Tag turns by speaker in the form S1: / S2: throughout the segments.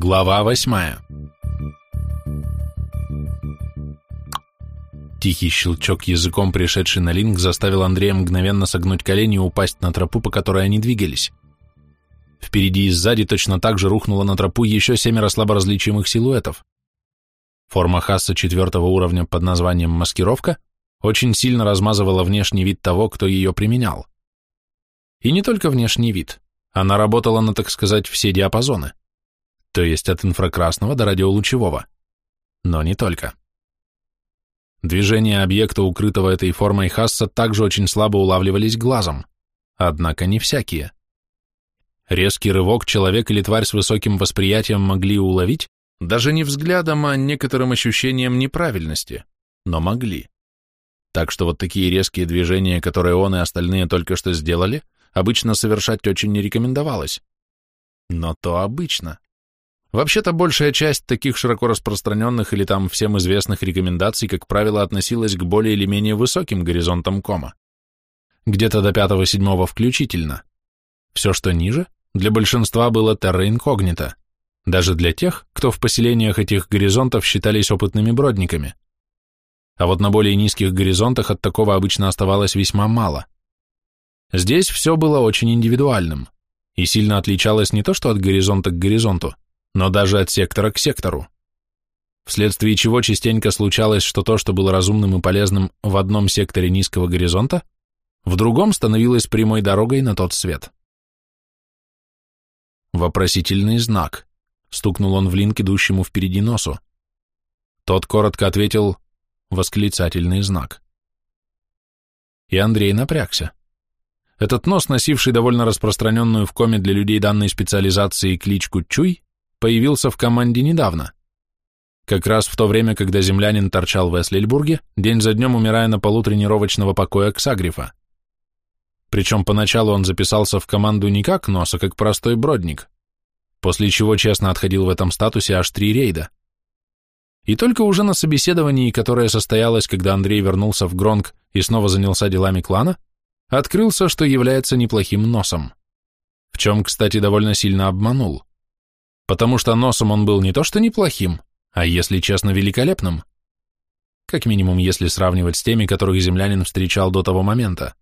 S1: Глава восьмая Тихий щелчок языком, пришедший на линк, заставил Андрея мгновенно согнуть колени и упасть на тропу, по которой они двигались. Впереди и сзади точно так же рухнуло на тропу еще семеро слабо различимых силуэтов. Форма Хасса четвертого уровня под названием «маскировка» очень сильно размазывала внешний вид того, кто ее применял. И не только внешний вид, она работала на, так сказать, все диапазоны, то есть от инфракрасного до радиолучевого. Но не только. Движения объекта, укрытого этой формой Хасса, также очень слабо улавливались глазом, однако не всякие. Резкий рывок человек или тварь с высоким восприятием могли уловить, даже не взглядом, а некоторым ощущением неправильности, но могли. Так что вот такие резкие движения, которые он и остальные только что сделали, обычно совершать очень не рекомендовалось. Но то обычно. Вообще-то большая часть таких широко распространенных или там всем известных рекомендаций, как правило, относилась к более или менее высоким горизонтам кома. Где-то до пятого-седьмого включительно. Все, что ниже, для большинства было терра инкогнито, даже для тех, кто в поселениях этих горизонтов считались опытными бродниками. А вот на более низких горизонтах от такого обычно оставалось весьма мало. Здесь все было очень индивидуальным и сильно отличалось не то что от горизонта к горизонту, но даже от сектора к сектору. Вследствие чего частенько случалось, что то, что было разумным и полезным в одном секторе низкого горизонта, в другом становилось прямой дорогой на тот свет. Вопросительный знак. Стукнул он в линк, идущему впереди носу. Тот коротко ответил восклицательный знак. И Андрей напрягся. Этот нос, носивший довольно распространенную в коме для людей данной специализации кличку Чуй, появился в команде недавно. Как раз в то время, когда землянин торчал в Эслельбурге, день за днем умирая на полу тренировочного покоя Ксагрифа. Причем поначалу он записался в команду не как нос, а как простой бродник, после чего честно отходил в этом статусе аж три рейда. И только уже на собеседовании, которое состоялось, когда Андрей вернулся в Гронг и снова занялся делами клана, открылся, что является неплохим носом. В чем, кстати, довольно сильно обманул. Потому что носом он был не то что неплохим, а, если честно, великолепным. Как минимум, если сравнивать с теми, которых землянин встречал до того момента.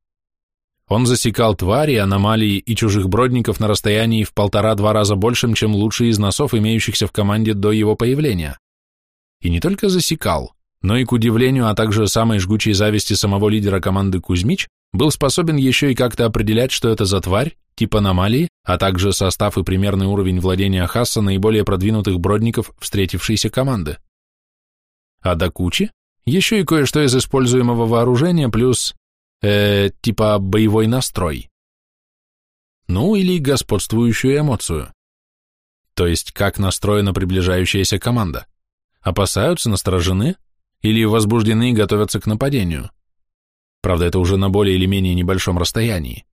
S1: Он засекал твари, аномалии и чужих бродников на расстоянии в полтора-два раза большим, чем лучшие из носов, имеющихся в команде до его появления. И не только засекал, но и, к удивлению, а также самой жгучей зависти самого лидера команды Кузьмич, был способен еще и как-то определять, что это за тварь, тип аномалии, а также состав и примерный уровень владения Хасса наиболее продвинутых бродников встретившейся команды. А до кучи еще и кое-что из используемого вооружения плюс, э, типа боевой настрой. Ну или господствующую эмоцию. То есть как настроена приближающаяся команда. Опасаются, насторожены или возбуждены и готовятся к нападению. Правда, это уже на более или менее небольшом расстоянии.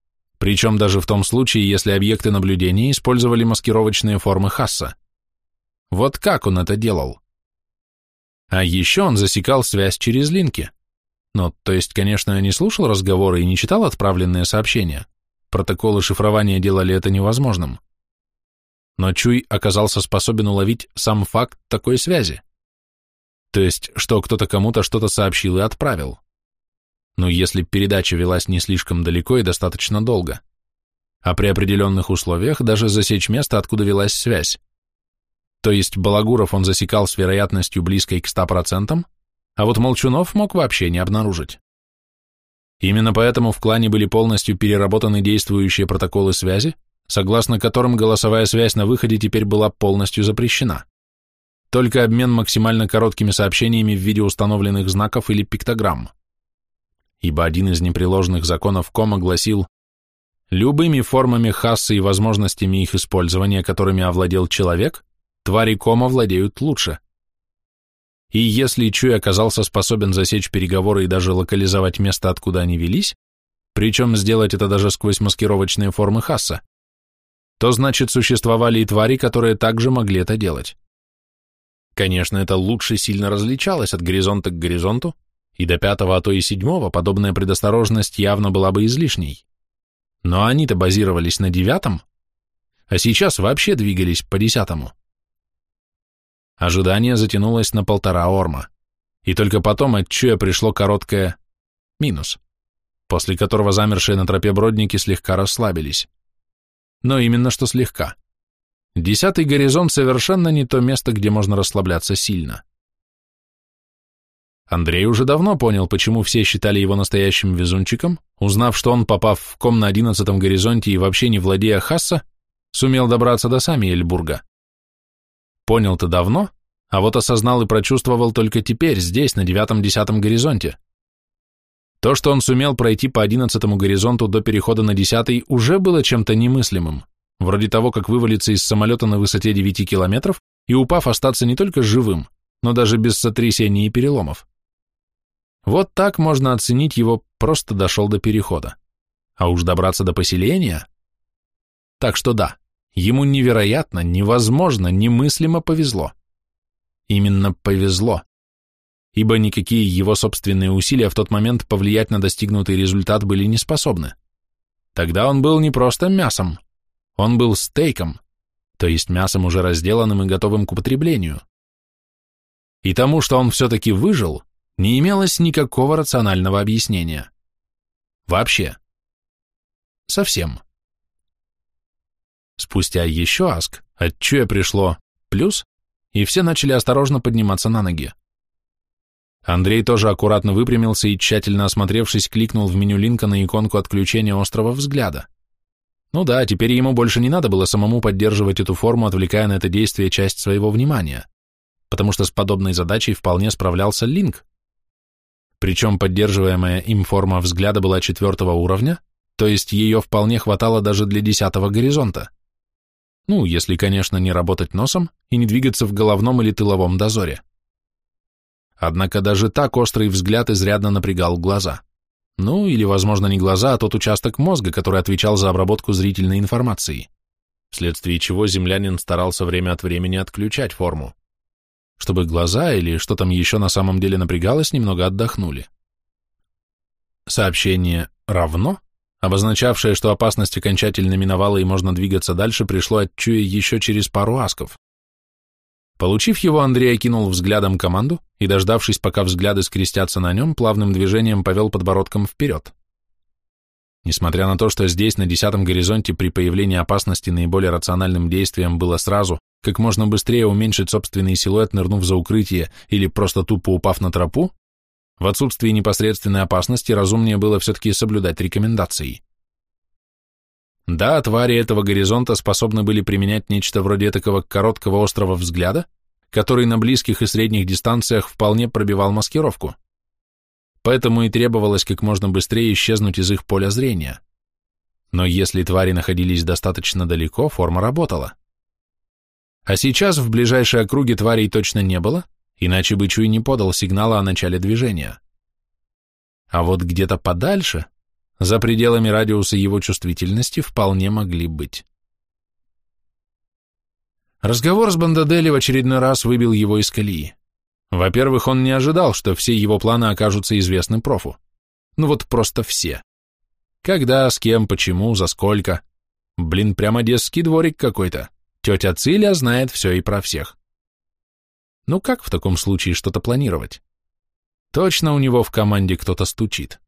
S1: Причем даже в том случае, если объекты наблюдения использовали маскировочные формы Хасса. Вот как он это делал? А еще он засекал связь через линки. Ну, то есть, конечно, не слушал разговоры и не читал отправленные сообщения. Протоколы шифрования делали это невозможным. Но Чуй оказался способен уловить сам факт такой связи. То есть, что кто-то кому-то что-то сообщил и отправил но если передача велась не слишком далеко и достаточно долго, а при определенных условиях даже засечь место, откуда велась связь. То есть Балагуров он засекал с вероятностью близкой к 100%, а вот Молчунов мог вообще не обнаружить. Именно поэтому в клане были полностью переработаны действующие протоколы связи, согласно которым голосовая связь на выходе теперь была полностью запрещена. Только обмен максимально короткими сообщениями в виде установленных знаков или пиктограмм ибо один из непреложных законов Кома гласил «Любыми формами хассы и возможностями их использования, которыми овладел человек, твари Кома владеют лучше». И если Чуй оказался способен засечь переговоры и даже локализовать место, откуда они велись, причем сделать это даже сквозь маскировочные формы Хасса, то значит существовали и твари, которые также могли это делать. Конечно, это лучше сильно различалось от горизонта к горизонту, и до пятого, а то и седьмого подобная предосторожность явно была бы излишней. Но они-то базировались на девятом, а сейчас вообще двигались по десятому. Ожидание затянулось на полтора орма, и только потом от Чуя пришло короткое «минус», после которого замершие на тропе бродники слегка расслабились. Но именно что слегка. Десятый горизонт совершенно не то место, где можно расслабляться сильно. Андрей уже давно понял, почему все считали его настоящим везунчиком, узнав, что он, попав в ком на одиннадцатом горизонте и вообще не владея Хасса, сумел добраться до сами Эльбурга. Понял-то давно, а вот осознал и прочувствовал только теперь, здесь, на девятом-десятом горизонте. То, что он сумел пройти по одиннадцатому горизонту до перехода на десятый, уже было чем-то немыслимым, вроде того, как вывалиться из самолета на высоте 9 километров и, упав, остаться не только живым, но даже без сотрясений и переломов. Вот так можно оценить его просто дошел до перехода. А уж добраться до поселения? Так что да, ему невероятно, невозможно, немыслимо повезло. Именно повезло. Ибо никакие его собственные усилия в тот момент повлиять на достигнутый результат были не способны. Тогда он был не просто мясом, он был стейком, то есть мясом уже разделанным и готовым к употреблению. И тому, что он все-таки выжил, не имелось никакого рационального объяснения. Вообще. Совсем. Спустя еще аск от Чуя пришло плюс, и все начали осторожно подниматься на ноги. Андрей тоже аккуратно выпрямился и, тщательно осмотревшись, кликнул в меню линка на иконку отключения острого взгляда. Ну да, теперь ему больше не надо было самому поддерживать эту форму, отвлекая на это действие часть своего внимания, потому что с подобной задачей вполне справлялся линк, причем поддерживаемая им форма взгляда была четвертого уровня, то есть ее вполне хватало даже для десятого горизонта. Ну, если, конечно, не работать носом и не двигаться в головном или тыловом дозоре. Однако даже так острый взгляд изрядно напрягал глаза. Ну, или, возможно, не глаза, а тот участок мозга, который отвечал за обработку зрительной информации, вследствие чего землянин старался время от времени отключать форму чтобы глаза или что там еще на самом деле напрягалось, немного отдохнули. Сообщение «равно», обозначавшее, что опасность окончательно миновала и можно двигаться дальше, пришло от Чуя еще через пару асков. Получив его, Андрей окинул взглядом команду и, дождавшись, пока взгляды скрестятся на нем, плавным движением повел подбородком вперед. Несмотря на то, что здесь, на десятом горизонте, при появлении опасности наиболее рациональным действием было сразу как можно быстрее уменьшить собственный силуэт, нырнув за укрытие или просто тупо упав на тропу, в отсутствии непосредственной опасности разумнее было все-таки соблюдать рекомендации. Да, твари этого горизонта способны были применять нечто вроде такого короткого острого взгляда, который на близких и средних дистанциях вполне пробивал маскировку. Поэтому и требовалось как можно быстрее исчезнуть из их поля зрения. Но если твари находились достаточно далеко, форма работала. А сейчас в ближайшей округе тварей точно не было, иначе бы Чуй не подал сигнала о начале движения. А вот где-то подальше, за пределами радиуса его чувствительности, вполне могли быть. Разговор с Бандадели в очередной раз выбил его из колеи. Во-первых, он не ожидал, что все его планы окажутся известны профу. Ну вот просто все. Когда, с кем, почему, за сколько. Блин, прямо детский дворик какой-то. Тетя Циля знает все и про всех. Ну как в таком случае что-то планировать? Точно у него в команде кто-то стучит.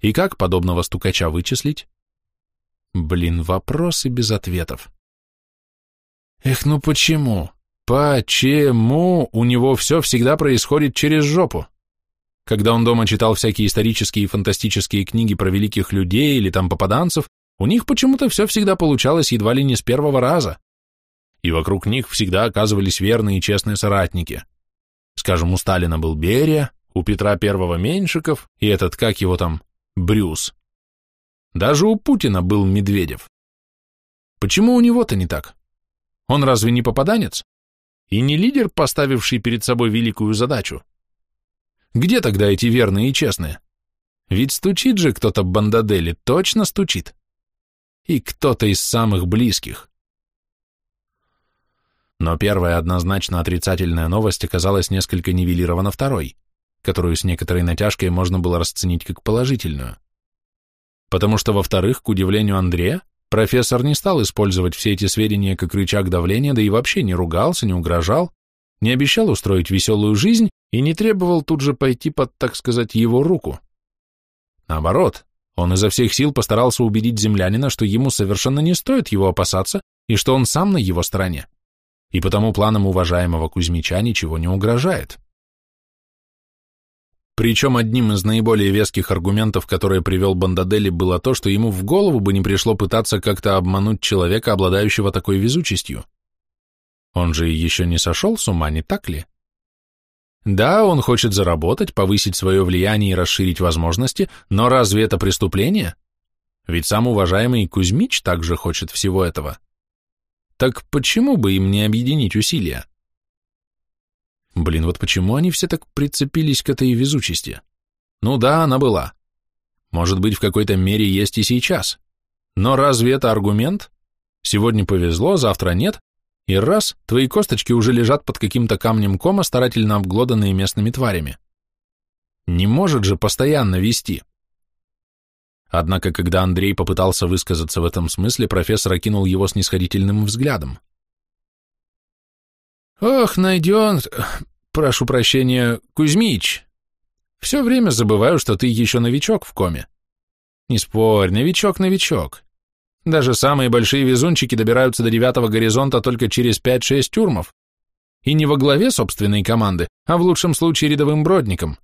S1: И как подобного стукача вычислить? Блин, вопросы без ответов. Эх, ну почему? Почему у него все всегда происходит через жопу? Когда он дома читал всякие исторические и фантастические книги про великих людей или там попаданцев, у них почему-то все всегда получалось едва ли не с первого раза и вокруг них всегда оказывались верные и честные соратники. Скажем, у Сталина был Берия, у Петра Первого Меньшиков и этот, как его там, Брюс. Даже у Путина был Медведев. Почему у него-то не так? Он разве не попаданец? И не лидер, поставивший перед собой великую задачу? Где тогда эти верные и честные? Ведь стучит же кто-то бандадели, точно стучит. И кто-то из самых близких. Но первая однозначно отрицательная новость оказалась несколько нивелирована второй, которую с некоторой натяжкой можно было расценить как положительную. Потому что, во-вторых, к удивлению Андрея, профессор не стал использовать все эти сведения как рычаг давления, да и вообще не ругался, не угрожал, не обещал устроить веселую жизнь и не требовал тут же пойти под, так сказать, его руку. Наоборот, он изо всех сил постарался убедить землянина, что ему совершенно не стоит его опасаться и что он сам на его стороне, и потому планам уважаемого Кузьмича ничего не угрожает. Причем одним из наиболее веских аргументов, которые привел Бандадели, было то, что ему в голову бы не пришло пытаться как-то обмануть человека, обладающего такой везучестью. Он же еще не сошел с ума, не так ли? Да, он хочет заработать, повысить свое влияние и расширить возможности, но разве это преступление? Ведь сам уважаемый Кузьмич также хочет всего этого. Так почему бы им не объединить усилия? Блин, вот почему они все так прицепились к этой везучести? Ну да, она была. Может быть, в какой-то мере есть и сейчас. Но разве это аргумент? Сегодня повезло, завтра нет, и раз, твои косточки уже лежат под каким-то камнем кома, старательно обглоданные местными тварями. Не может же постоянно вести. Однако, когда Андрей попытался высказаться в этом смысле, профессор окинул его снисходительным взглядом. «Ох, найден... Прошу прощения, Кузьмич. Все время забываю, что ты еще новичок в коме. Не спорь, новичок-новичок. Даже самые большие везунчики добираются до девятого горизонта только через 5-6 тюрмов. И не во главе собственной команды, а в лучшем случае рядовым бродником.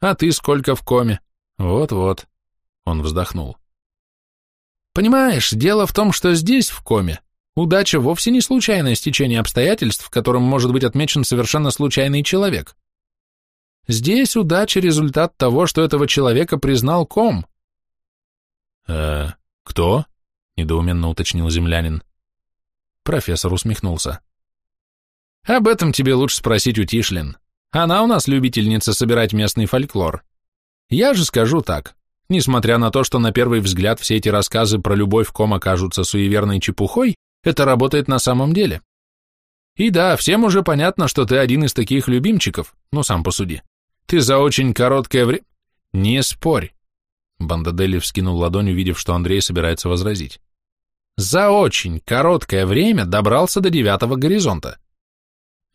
S1: А ты сколько в коме? Вот-вот. Он вздохнул. Понимаешь, дело в том, что здесь, в коме, Удача вовсе не случайное стечение обстоятельств, в котором может быть отмечен совершенно случайный человек. Здесь удача – результат того, что этого человека признал ком. «Э, кто?» – недоуменно уточнил землянин. Профессор усмехнулся. «Об этом тебе лучше спросить у Тишлин. Она у нас любительница собирать местный фольклор. Я же скажу так. Несмотря на то, что на первый взгляд все эти рассказы про любовь ком окажутся суеверной чепухой, это работает на самом деле. И да, всем уже понятно, что ты один из таких любимчиков, ну сам посуди. Ты за очень короткое время... Не спорь. Бандадели вскинул ладонь, увидев, что Андрей собирается возразить. За очень короткое время добрался до девятого горизонта.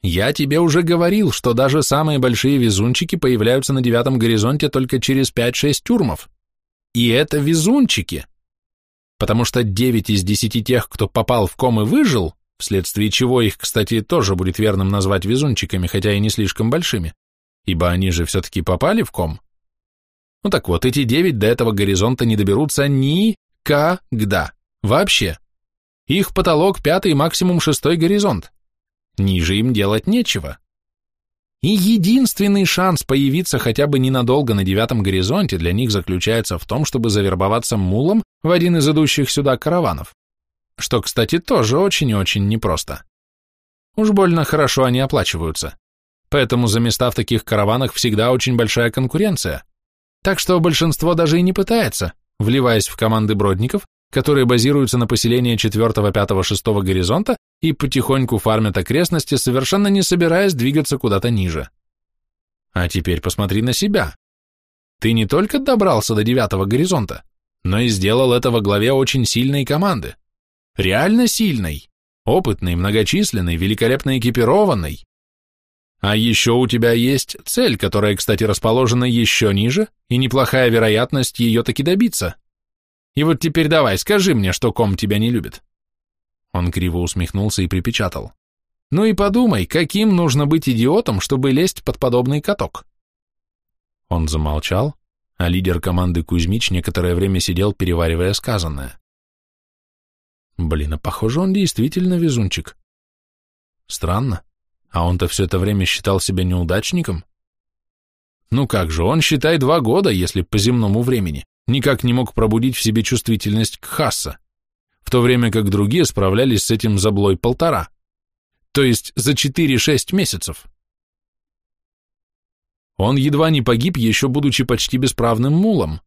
S1: Я тебе уже говорил, что даже самые большие везунчики появляются на девятом горизонте только через 5-6 тюрмов. И это везунчики потому что 9 из 10 тех, кто попал в ком и выжил, вследствие чего их, кстати, тоже будет верным назвать везунчиками, хотя и не слишком большими, ибо они же все-таки попали в ком. Ну так вот, эти 9 до этого горизонта не доберутся никогда, вообще. Их потолок пятый, максимум шестой горизонт. Ниже им делать нечего. И единственный шанс появиться хотя бы ненадолго на девятом горизонте для них заключается в том, чтобы завербоваться мулом в один из идущих сюда караванов. Что, кстати, тоже очень и очень непросто. Уж больно хорошо они оплачиваются. Поэтому за места в таких караванах всегда очень большая конкуренция. Так что большинство даже и не пытается, вливаясь в команды бродников, которые базируются на поселении 4, 5, 6 горизонта и потихоньку фармят окрестности, совершенно не собираясь двигаться куда-то ниже. А теперь посмотри на себя. Ты не только добрался до девятого горизонта, но и сделал это во главе очень сильной команды. Реально сильной, опытной, многочисленной, великолепно экипированной. А еще у тебя есть цель, которая, кстати, расположена еще ниже, и неплохая вероятность ее таки добиться. И вот теперь давай, скажи мне, что ком тебя не любит. Он криво усмехнулся и припечатал. Ну и подумай, каким нужно быть идиотом, чтобы лезть под подобный каток? Он замолчал, а лидер команды Кузьмич некоторое время сидел, переваривая сказанное. Блин, а похоже, он действительно везунчик. Странно, а он-то все это время считал себя неудачником. Ну как же, он, считай, два года, если по земному времени, никак не мог пробудить в себе чувствительность к Хасса в то время как другие справлялись с этим заблой полтора, то есть за 4-6 месяцев. Он едва не погиб, еще будучи почти бесправным мулом.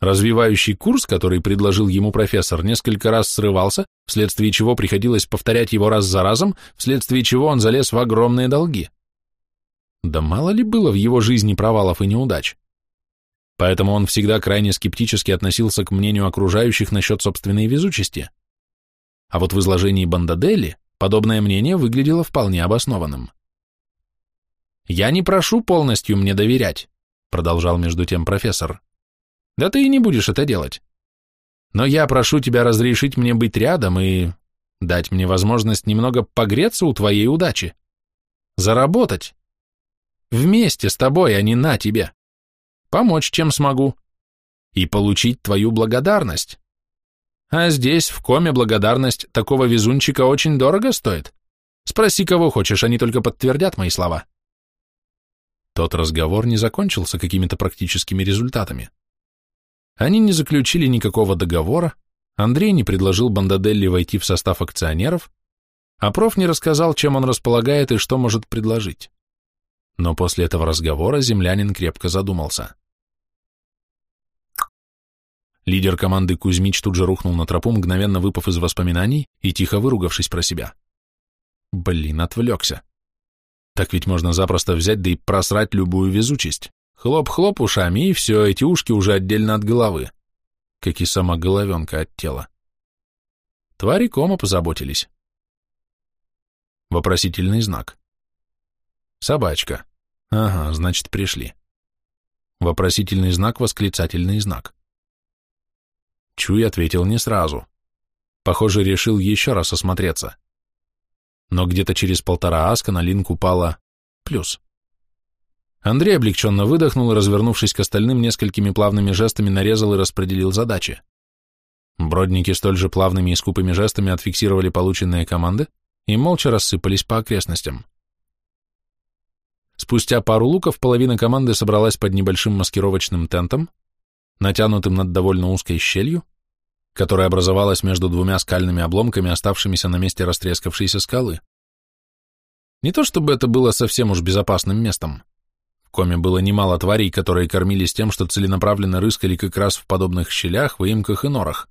S1: Развивающий курс, который предложил ему профессор, несколько раз срывался, вследствие чего приходилось повторять его раз за разом, вследствие чего он залез в огромные долги. Да мало ли было в его жизни провалов и неудач. Поэтому он всегда крайне скептически относился к мнению окружающих насчет собственной везучести. А вот в изложении Бандадели подобное мнение выглядело вполне обоснованным. Я не прошу полностью мне доверять, продолжал между тем профессор. Да ты и не будешь это делать. Но я прошу тебя разрешить мне быть рядом и дать мне возможность немного погреться у твоей удачи. Заработать. Вместе с тобой, а не на тебе. Помочь, чем смогу. И получить твою благодарность. А здесь, в коме, благодарность такого везунчика очень дорого стоит. Спроси, кого хочешь, они только подтвердят мои слова. Тот разговор не закончился какими-то практическими результатами. Они не заключили никакого договора, Андрей не предложил Бандаделли войти в состав акционеров, а проф не рассказал, чем он располагает и что может предложить. Но после этого разговора землянин крепко задумался. Лидер команды Кузьмич тут же рухнул на тропу, мгновенно выпав из воспоминаний и тихо выругавшись про себя. Блин, отвлекся. Так ведь можно запросто взять да и просрать любую везучесть. Хлоп-хлоп ушами, и все, эти ушки уже отдельно от головы, как и сама головенка от тела. Твари кома позаботились. Вопросительный знак. Собачка. Ага, значит, пришли. Вопросительный знак, восклицательный знак. Чуй ответил не сразу. Похоже, решил еще раз осмотреться. Но где-то через полтора аска на линк упала плюс. Андрей облегченно выдохнул и, развернувшись к остальным, несколькими плавными жестами нарезал и распределил задачи. Бродники столь же плавными и скупыми жестами отфиксировали полученные команды и молча рассыпались по окрестностям. Спустя пару луков половина команды собралась под небольшим маскировочным тентом, натянутым над довольно узкой щелью, которая образовалась между двумя скальными обломками, оставшимися на месте растрескавшейся скалы. Не то чтобы это было совсем уж безопасным местом коме было немало тварей, которые кормились тем, что целенаправленно рыскали как раз в подобных щелях, выемках и норах.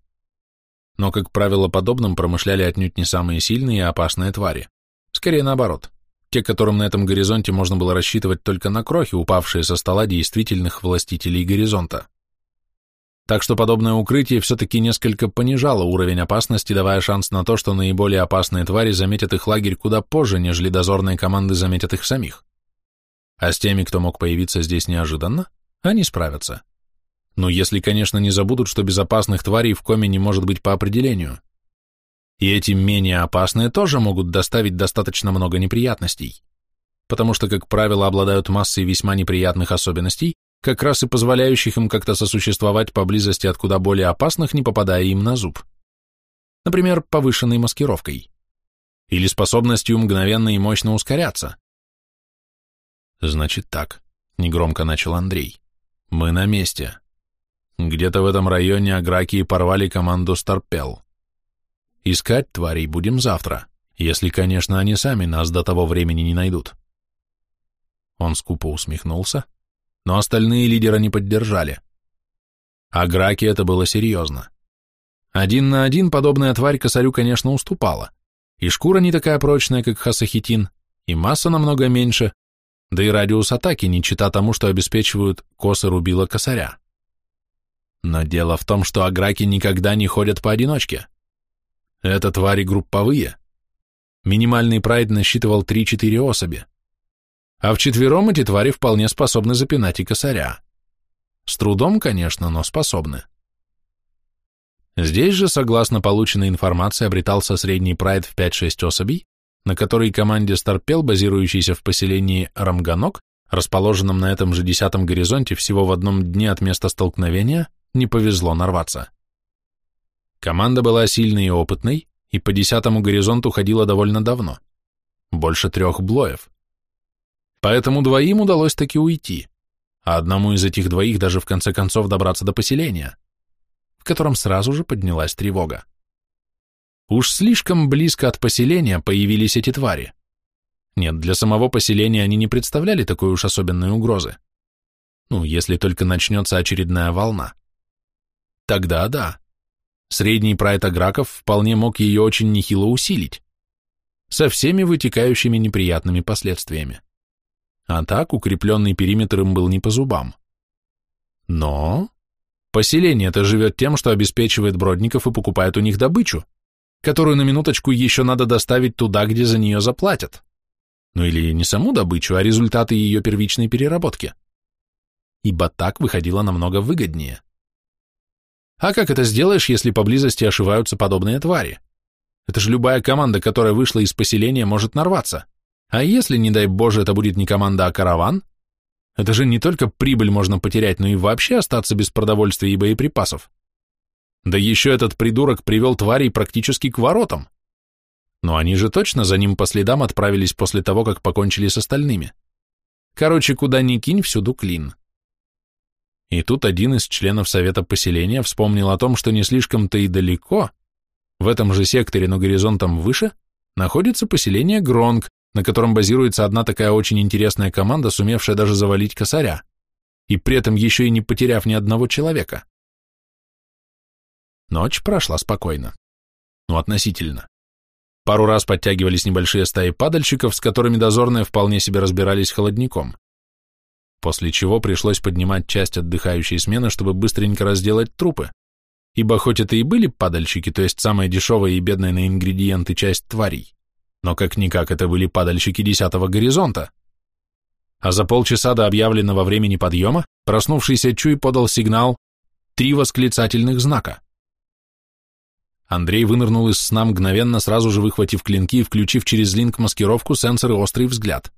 S1: Но, как правило, подобным промышляли отнюдь не самые сильные и опасные твари. Скорее наоборот. Те, которым на этом горизонте можно было рассчитывать только на крохи, упавшие со стола действительных властителей горизонта. Так что подобное укрытие все-таки несколько понижало уровень опасности, давая шанс на то, что наиболее опасные твари заметят их лагерь куда позже, нежели дозорные команды заметят их самих. А с теми, кто мог появиться здесь неожиданно, они справятся. Но если, конечно, не забудут, что безопасных тварей в коме не может быть по определению. И эти менее опасные тоже могут доставить достаточно много неприятностей, потому что, как правило, обладают массой весьма неприятных особенностей, как раз и позволяющих им как-то сосуществовать поблизости от куда более опасных, не попадая им на зуб. Например, повышенной маскировкой. Или способностью мгновенно и мощно ускоряться. Значит так, негромко начал Андрей. Мы на месте. Где-то в этом районе агракии порвали команду Старпел. Искать тварей будем завтра, если, конечно, они сами нас до того времени не найдут. Он скупо усмехнулся, но остальные лидера не поддержали. Аграки это было серьезно. Один на один подобная тварь косарю, конечно, уступала. И шкура не такая прочная, как хасахитин, и масса намного меньше, да и радиус атаки не чита тому, что обеспечивают косы рубила косаря. Но дело в том, что аграки никогда не ходят поодиночке. Это твари групповые. Минимальный прайд насчитывал 3-4 особи. А вчетвером эти твари вполне способны запинать и косаря. С трудом, конечно, но способны. Здесь же, согласно полученной информации, обретался средний прайд в 5-6 особей, на которой команде Старпел, базирующейся в поселении Рамганок, расположенном на этом же десятом горизонте всего в одном дне от места столкновения, не повезло нарваться. Команда была сильной и опытной, и по десятому горизонту ходила довольно давно, больше трех блоев. Поэтому двоим удалось таки уйти, а одному из этих двоих даже в конце концов добраться до поселения, в котором сразу же поднялась тревога. Уж слишком близко от поселения появились эти твари. Нет, для самого поселения они не представляли такой уж особенной угрозы. Ну, если только начнется очередная волна. Тогда да. Средний прайд аграков вполне мог ее очень нехило усилить. Со всеми вытекающими неприятными последствиями. А так укрепленный периметр им был не по зубам. Но поселение-то живет тем, что обеспечивает бродников и покупает у них добычу которую на минуточку еще надо доставить туда, где за нее заплатят. Ну или не саму добычу, а результаты ее первичной переработки. Ибо так выходило намного выгоднее. А как это сделаешь, если поблизости ошиваются подобные твари? Это же любая команда, которая вышла из поселения, может нарваться. А если, не дай Боже, это будет не команда, а караван? Это же не только прибыль можно потерять, но и вообще остаться без продовольствия и боеприпасов. Да еще этот придурок привел тварей практически к воротам. Но они же точно за ним по следам отправились после того, как покончили с остальными. Короче, куда ни кинь, всюду клин. И тут один из членов совета поселения вспомнил о том, что не слишком-то и далеко, в этом же секторе, но горизонтом выше, находится поселение Гронг, на котором базируется одна такая очень интересная команда, сумевшая даже завалить косаря, и при этом еще и не потеряв ни одного человека. Ночь прошла спокойно. Ну, относительно. Пару раз подтягивались небольшие стаи падальщиков, с которыми дозорные вполне себе разбирались холодником. После чего пришлось поднимать часть отдыхающей смены, чтобы быстренько разделать трупы. Ибо хоть это и были падальщики, то есть самая дешевая и бедная на ингредиенты часть тварей, но как-никак это были падальщики десятого горизонта. А за полчаса до объявленного времени подъема проснувшийся Чуй подал сигнал «Три восклицательных знака». Андрей вынырнул из сна мгновенно, сразу же выхватив клинки и включив через линк маскировку сенсор и острый взгляд.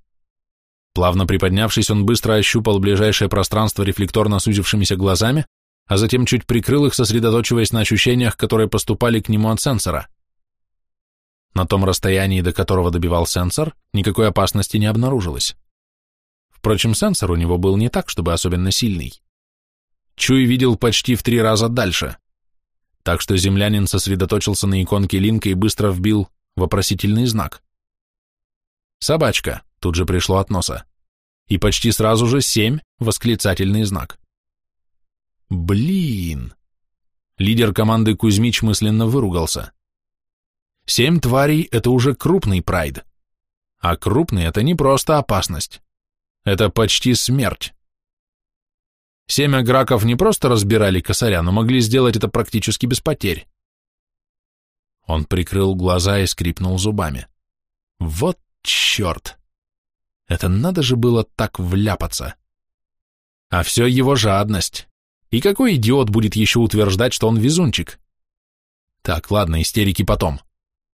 S1: Плавно приподнявшись, он быстро ощупал ближайшее пространство рефлекторно сузившимися глазами, а затем чуть прикрыл их, сосредоточиваясь на ощущениях, которые поступали к нему от сенсора. На том расстоянии, до которого добивал сенсор, никакой опасности не обнаружилось. Впрочем, сенсор у него был не так, чтобы особенно сильный. Чуй видел почти в три раза дальше так что землянин сосредоточился на иконке Линка и быстро вбил вопросительный знак. «Собачка», — тут же пришло от носа, и почти сразу же семь восклицательный знак. «Блин!» Лидер команды Кузьмич мысленно выругался. «Семь тварей — это уже крупный прайд. А крупный — это не просто опасность. Это почти смерть. Семя граков не просто разбирали косаря, но могли сделать это практически без потерь. Он прикрыл глаза и скрипнул зубами. Вот черт! Это надо же было так вляпаться. А все его жадность. И какой идиот будет еще утверждать, что он везунчик? Так, ладно, истерики потом.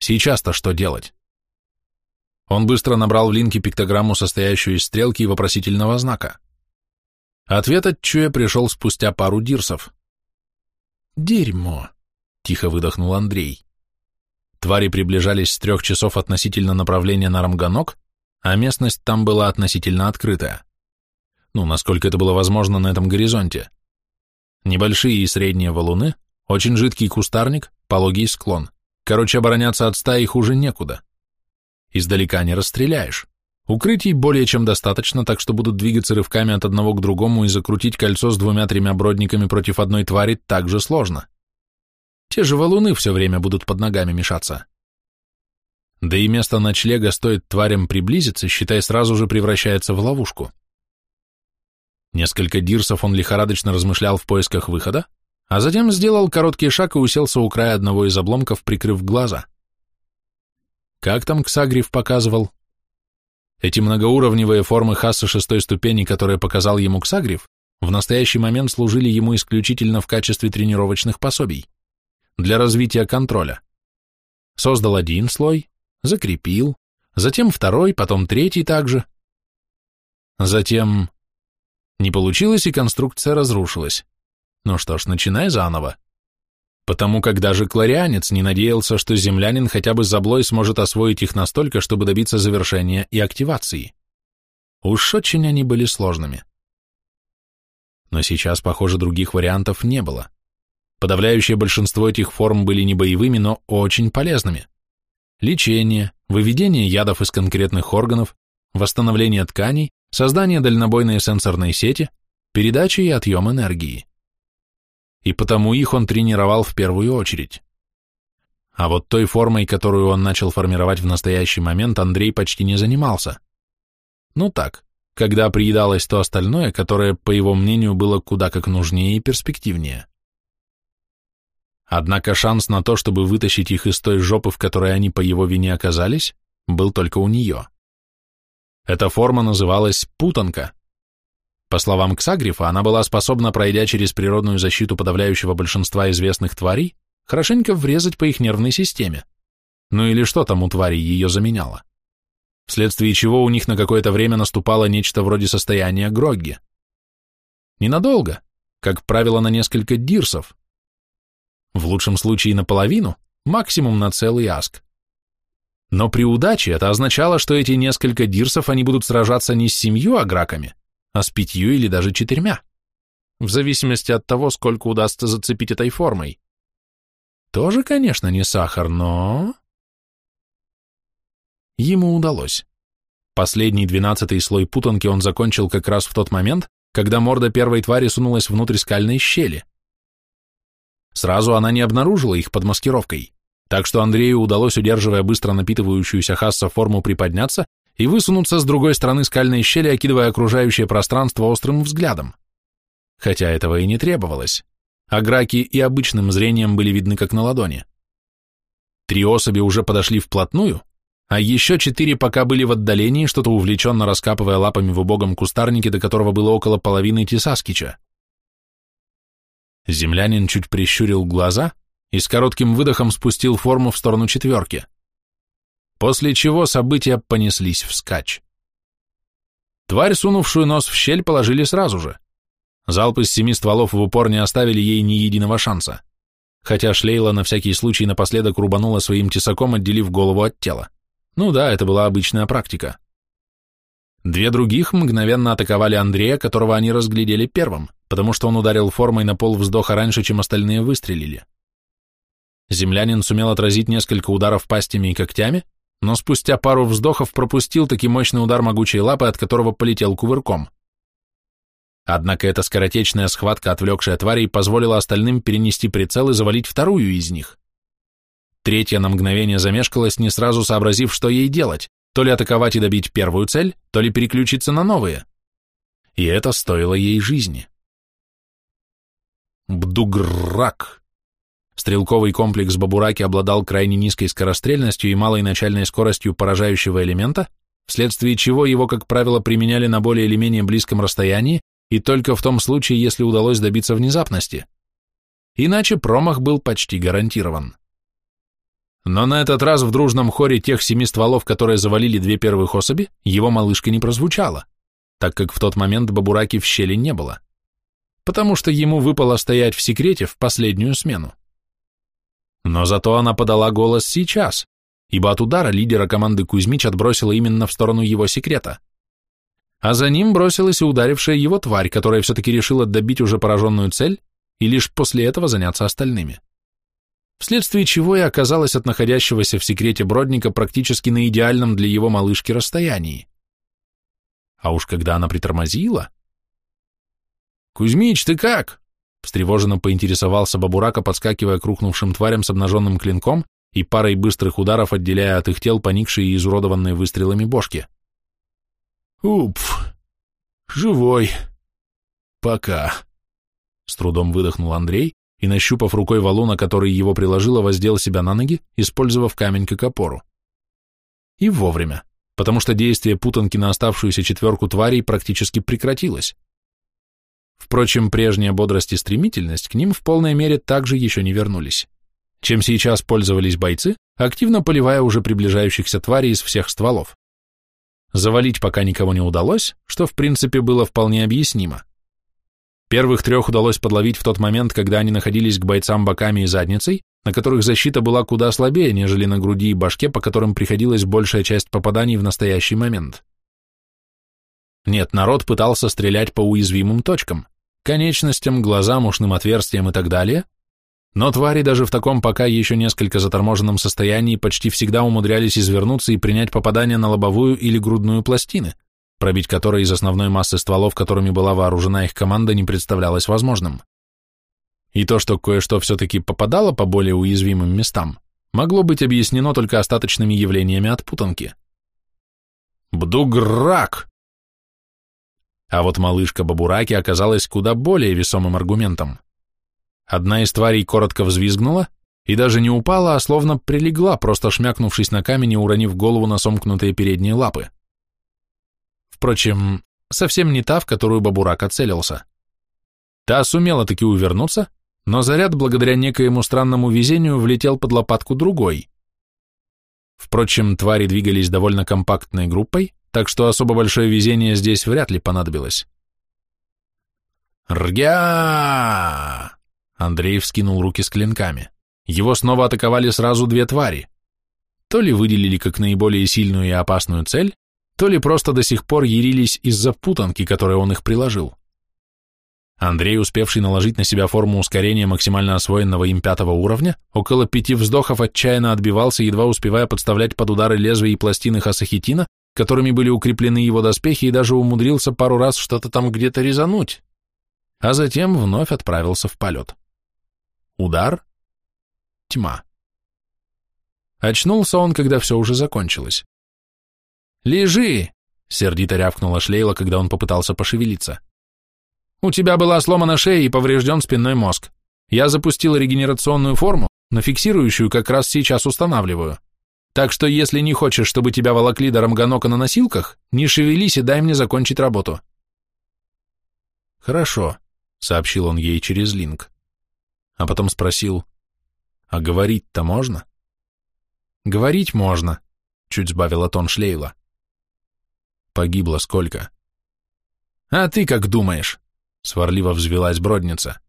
S1: Сейчас-то что делать? Он быстро набрал в линке пиктограмму, состоящую из стрелки и вопросительного знака. Ответ от Чуя пришел спустя пару дирсов. «Дерьмо!» — тихо выдохнул Андрей. Твари приближались с трех часов относительно направления на Рамганок, а местность там была относительно открытая. Ну, насколько это было возможно на этом горизонте. Небольшие и средние валуны, очень жидкий кустарник, пологий склон. Короче, обороняться от стаи хуже некуда. Издалека не расстреляешь. Укрытий более чем достаточно, так что будут двигаться рывками от одного к другому и закрутить кольцо с двумя-тремя бродниками против одной твари так же сложно. Те же валуны все время будут под ногами мешаться. Да и место ночлега стоит тварям приблизиться, считай, сразу же превращается в ловушку. Несколько дирсов он лихорадочно размышлял в поисках выхода, а затем сделал короткий шаг и уселся у края одного из обломков, прикрыв глаза. Как там Ксагриф показывал? Эти многоуровневые формы Хасса шестой ступени, которые показал ему Ксагриф, в настоящий момент служили ему исключительно в качестве тренировочных пособий, для развития контроля. Создал один слой, закрепил, затем второй, потом третий также. Затем не получилось, и конструкция разрушилась. Ну что ж, начинай заново потому как даже кларианец не надеялся, что землянин хотя бы заблой сможет освоить их настолько, чтобы добиться завершения и активации. Уж очень они были сложными. Но сейчас, похоже, других вариантов не было. Подавляющее большинство этих форм были не боевыми, но очень полезными. Лечение, выведение ядов из конкретных органов, восстановление тканей, создание дальнобойной сенсорной сети, передача и отъем энергии и потому их он тренировал в первую очередь. А вот той формой, которую он начал формировать в настоящий момент, Андрей почти не занимался. Ну так, когда приедалось то остальное, которое, по его мнению, было куда как нужнее и перспективнее. Однако шанс на то, чтобы вытащить их из той жопы, в которой они по его вине оказались, был только у нее. Эта форма называлась путанка. По словам Ксагрифа, она была способна, пройдя через природную защиту подавляющего большинства известных тварей, хорошенько врезать по их нервной системе. Ну или что там у тварей ее заменяло. Вследствие чего у них на какое-то время наступало нечто вроде состояния Грогги. Ненадолго, как правило, на несколько дирсов. В лучшем случае наполовину, максимум на целый аск. Но при удаче это означало, что эти несколько дирсов они будут сражаться не с семью аграками, а с пятью или даже четырьмя, в зависимости от того, сколько удастся зацепить этой формой. Тоже, конечно, не сахар, но... Ему удалось. Последний двенадцатый слой путанки он закончил как раз в тот момент, когда морда первой твари сунулась внутрь скальной щели. Сразу она не обнаружила их под маскировкой. Так что Андрею удалось, удерживая быстро напитывающуюся Хасса форму, приподняться и высунуться с другой стороны скальной щели, окидывая окружающее пространство острым взглядом. Хотя этого и не требовалось. А граки и обычным зрением были видны как на ладони. Три особи уже подошли вплотную, а еще четыре пока были в отдалении, что-то увлеченно раскапывая лапами в убогом кустарнике, до которого было около половины Тисаскича. Землянин чуть прищурил глаза и с коротким выдохом спустил форму в сторону четверки. После чего события понеслись вскачь. Тварь, сунувшую нос в щель, положили сразу же. Залпы из семи стволов в упор не оставили ей ни единого шанса, хотя Шлейла на всякий случай напоследок рубанула своим тесаком, отделив голову от тела. Ну да, это была обычная практика. Две других мгновенно атаковали Андрея, которого они разглядели первым, потому что он ударил формой на пол вздоха раньше, чем остальные выстрелили. Землянин сумел отразить несколько ударов пастями и когтями, но спустя пару вздохов пропустил таки мощный удар могучей лапы, от которого полетел кувырком. Однако эта скоротечная схватка, отвлекшая тварей, позволила остальным перенести прицел и завалить вторую из них. Третья на мгновение замешкалась, не сразу сообразив, что ей делать, то ли атаковать и добить первую цель, то ли переключиться на новые. И это стоило ей жизни. Бдуграк. Стрелковый комплекс Бабураки обладал крайне низкой скорострельностью и малой начальной скоростью поражающего элемента, вследствие чего его, как правило, применяли на более или менее близком расстоянии и только в том случае, если удалось добиться внезапности. Иначе промах был почти гарантирован. Но на этот раз в дружном хоре тех семи стволов, которые завалили две первых особи, его малышка не прозвучала, так как в тот момент Бабураки в щели не было, потому что ему выпало стоять в секрете в последнюю смену. Но зато она подала голос сейчас, ибо от удара лидера команды Кузьмич отбросила именно в сторону его секрета. А за ним бросилась и ударившая его тварь, которая все-таки решила добить уже пораженную цель и лишь после этого заняться остальными. Вследствие чего и оказалась от находящегося в секрете Бродника практически на идеальном для его малышки расстоянии. А уж когда она притормозила... «Кузьмич, ты как?» Встревоженно поинтересовался Бабурака, подскакивая к рухнувшим тварям с обнаженным клинком и парой быстрых ударов отделяя от их тел поникшие и изуродованные выстрелами бошки. «Упф! Живой! Пока!» С трудом выдохнул Андрей и, нащупав рукой валуна, который его приложило, воздел себя на ноги, использовав камень как опору. И вовремя, потому что действие путанки на оставшуюся четверку тварей практически прекратилось. Впрочем, прежняя бодрость и стремительность к ним в полной мере также еще не вернулись. Чем сейчас пользовались бойцы, активно поливая уже приближающихся тварей из всех стволов. Завалить пока никого не удалось, что в принципе было вполне объяснимо. Первых трех удалось подловить в тот момент, когда они находились к бойцам боками и задницей, на которых защита была куда слабее, нежели на груди и башке, по которым приходилась большая часть попаданий в настоящий момент. Нет, народ пытался стрелять по уязвимым точкам, конечностям, глазам, ушным отверстиям и так далее, но твари даже в таком пока еще несколько заторможенном состоянии почти всегда умудрялись извернуться и принять попадание на лобовую или грудную пластины, пробить которые из основной массы стволов, которыми была вооружена их команда, не представлялось возможным. И то, что кое-что все-таки попадало по более уязвимым местам, могло быть объяснено только остаточными явлениями отпутанки. «Бдуграк!» А вот малышка Бабураки оказалась куда более весомым аргументом. Одна из тварей коротко взвизгнула и даже не упала, а словно прилегла, просто шмякнувшись на камень и уронив голову на сомкнутые передние лапы. Впрочем, совсем не та, в которую Бабурак оцелился. Та сумела таки увернуться, но заряд, благодаря некоему странному везению, влетел под лопатку другой. Впрочем, твари двигались довольно компактной группой, так что особо большое везение здесь вряд ли понадобилось. «Ргя!» Андрей вскинул руки с клинками. Его снова атаковали сразу две твари. То ли выделили как наиболее сильную и опасную цель, то ли просто до сих пор ярились из-за путанки, которой он их приложил. Андрей, успевший наложить на себя форму ускорения максимально освоенного им пятого уровня, около пяти вздохов отчаянно отбивался, едва успевая подставлять под удары лезвия и пластины хасахитина, которыми были укреплены его доспехи, и даже умудрился пару раз что-то там где-то резануть, а затем вновь отправился в полет. Удар. Тьма. Очнулся он, когда все уже закончилось. «Лежи!» — сердито рявкнула Шлейла, когда он попытался пошевелиться. У тебя была сломана шея и поврежден спинной мозг. Я запустил регенерационную форму, но фиксирующую как раз сейчас устанавливаю. Так что если не хочешь, чтобы тебя волокли до Рамганока на носилках, не шевелись и дай мне закончить работу. Хорошо, сообщил он ей через линк. А потом спросил, а говорить-то можно? Говорить можно, чуть сбавила тон Шлейла. Погибло сколько? А ты как думаешь? Сварливо взвелась бродница.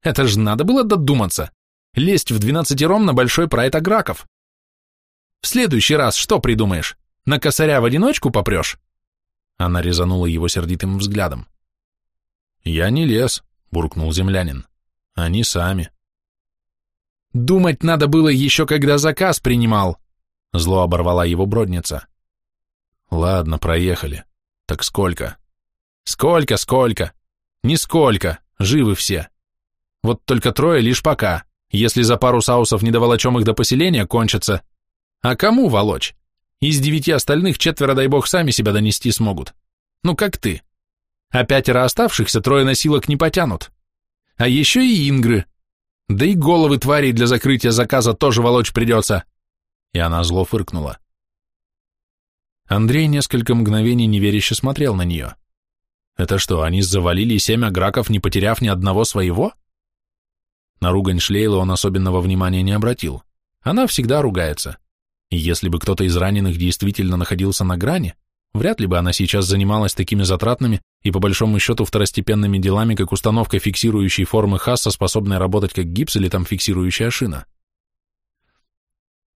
S1: Это же надо было додуматься. Лезть в двенадцатером на большой прайд аграков. В следующий раз что придумаешь? На косаря в одиночку попрешь? Она резанула его сердитым взглядом. Я не лез, буркнул землянин. Они сами. Думать надо было еще, когда заказ принимал, зло оборвала его бродница. Ладно, проехали. Так сколько? Сколько, сколько? Нисколько, живы все. Вот только трое лишь пока. Если за пару саусов не доволочем их до поселения, кончатся. А кому волочь? Из девяти остальных четверо, дай бог, сами себя донести смогут. Ну как ты? А пятеро оставшихся трое носилок не потянут. А еще и ингры. Да и головы тварей для закрытия заказа тоже волочь придется. И она зло фыркнула. Андрей несколько мгновений неверяще смотрел на нее. Это что, они завалили семь аграков, не потеряв ни одного своего? На ругань Шлейла он особенного внимания не обратил. Она всегда ругается. Если бы кто-то из раненых действительно находился на грани, вряд ли бы она сейчас занималась такими затратными и по большому счету второстепенными делами, как установка фиксирующей формы Хасса, способная работать как гипс или там фиксирующая шина.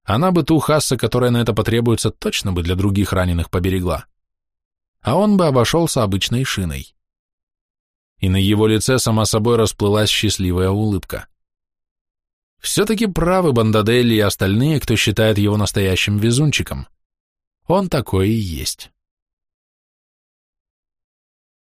S1: Она бы ту Хасса, которая на это потребуется, точно бы для других раненых поберегла а он бы обошелся обычной шиной. И на его лице сама собой расплылась счастливая улыбка. Все-таки правы Бандаделли и остальные, кто считает его настоящим везунчиком. Он такой и есть.